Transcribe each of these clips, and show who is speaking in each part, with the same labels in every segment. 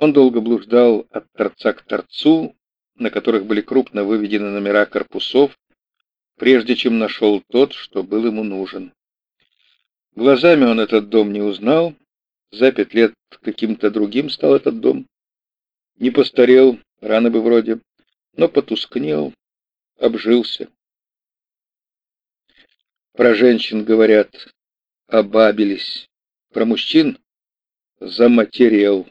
Speaker 1: Он долго блуждал от торца к торцу, на которых были крупно выведены номера корпусов, прежде чем нашел тот, что был ему нужен. Глазами он этот дом не узнал, за пять лет каким-то другим стал этот дом. Не постарел, рано бы вроде, но потускнел, обжился. Про женщин говорят, обабились, про мужчин заматерел.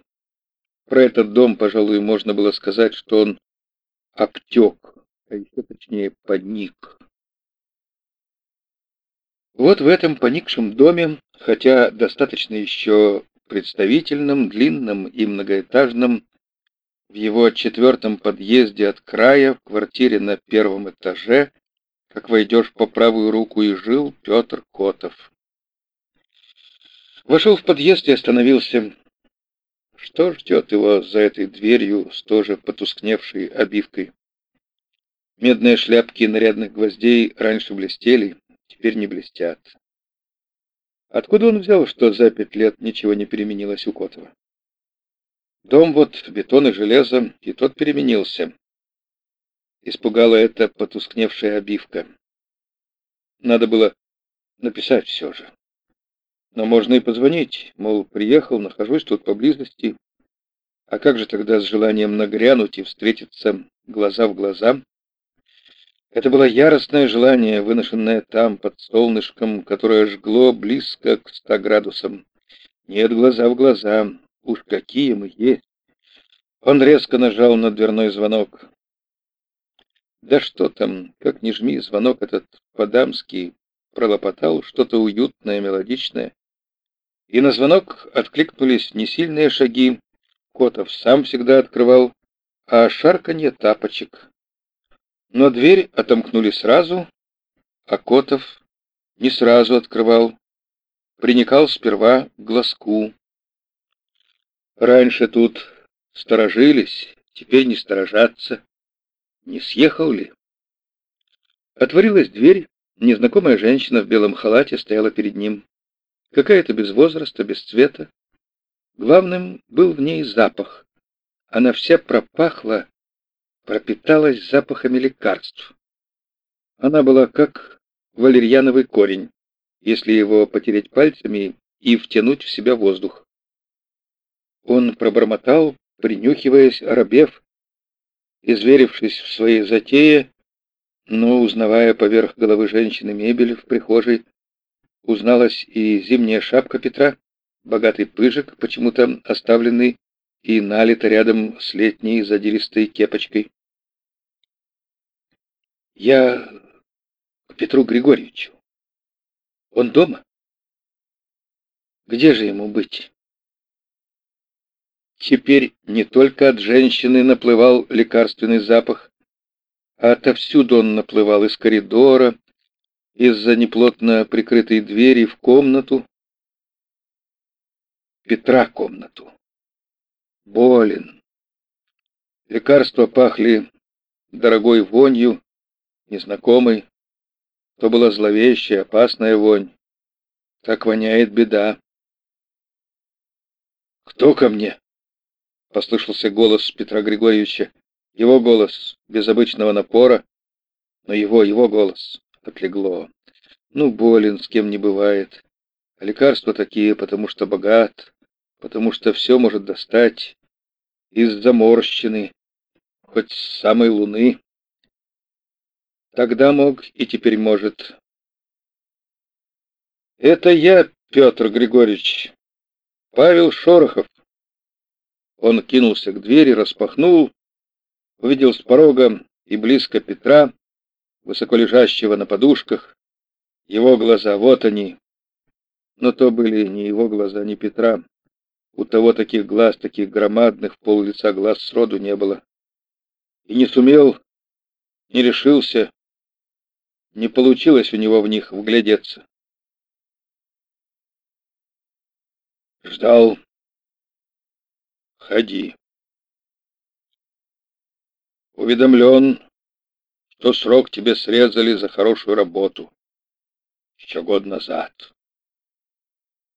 Speaker 1: Про этот дом, пожалуй, можно было сказать, что он обтек, а еще точнее подник. Вот в этом поникшем доме, хотя достаточно еще представительном, длинном и многоэтажном, в его четвертом подъезде от края, в квартире на первом этаже, как войдешь по правую руку, и жил Петр Котов. Вошел в подъезд и остановился. Что ждет его за этой дверью с тоже потускневшей обивкой? Медные шляпки нарядных гвоздей раньше блестели, теперь не блестят. Откуда он взял, что за пять лет ничего не переменилось у Котова? Дом вот, бетон и железо, и тот переменился. Испугала эта потускневшая обивка. Надо было написать все же. Но можно и позвонить, мол, приехал, нахожусь тут поблизости. А как же тогда с желанием нагрянуть и встретиться глаза в глаза? Это было яростное желание, выношенное там, под солнышком, которое жгло близко к ста градусам. Нет, глаза в глаза, уж какие мы есть. Он резко нажал на дверной звонок. Да что там, как ни жми, звонок этот по-дамски пролопотал что-то уютное, мелодичное. И на звонок откликнулись несильные шаги. Котов сам всегда открывал, а шарканье тапочек. Но дверь отомкнули сразу, а Котов не сразу открывал. Приникал сперва к глазку. Раньше тут сторожились, теперь не сторожатся. Не съехал ли? Отворилась дверь, незнакомая женщина в белом халате стояла перед ним. Какая-то без возраста, без цвета. Главным был в ней запах. Она вся пропахла пропиталась запахами лекарств. Она была как валерьяновый корень, если его потереть пальцами и втянуть в себя воздух. Он пробормотал, принюхиваясь, оробев, изверившись в своей затее, но, узнавая поверх головы женщины мебель в прихожей, узналась и зимняя шапка Петра, богатый пыжик, почему-то оставленный и налито рядом с летней задиристой кепочкой. Я к Петру Григорьевичу. Он дома? Где же ему быть? Теперь не только от женщины наплывал лекарственный запах, а отовсюду он наплывал из коридора, из-за неплотно прикрытой двери в комнату. Петра комнату. Болен. Лекарства пахли дорогой вонью, незнакомый. То была зловещая, опасная вонь. Так воняет беда. «Кто ко мне?» — послышался голос Петра Григорьевича. Его голос без обычного напора, но его, его голос отлегло. Ну, болен, с кем не бывает. А лекарства такие, потому что богат, потому что все может достать из заморщины, хоть с самой луны. Тогда мог и теперь может. Это я, Петр Григорьевич, Павел Шорохов. Он кинулся к двери, распахнул, увидел с порога и близко Петра, высоко лежащего на подушках. Его глаза, вот они. Но то были не его глаза, не Петра. У того таких глаз, таких громадных, пол лица глаз сроду не было. И не сумел, не решился, не получилось у него в них вглядеться. Ждал. Ходи. Уведомлен, что срок тебе срезали за хорошую работу. Еще год назад.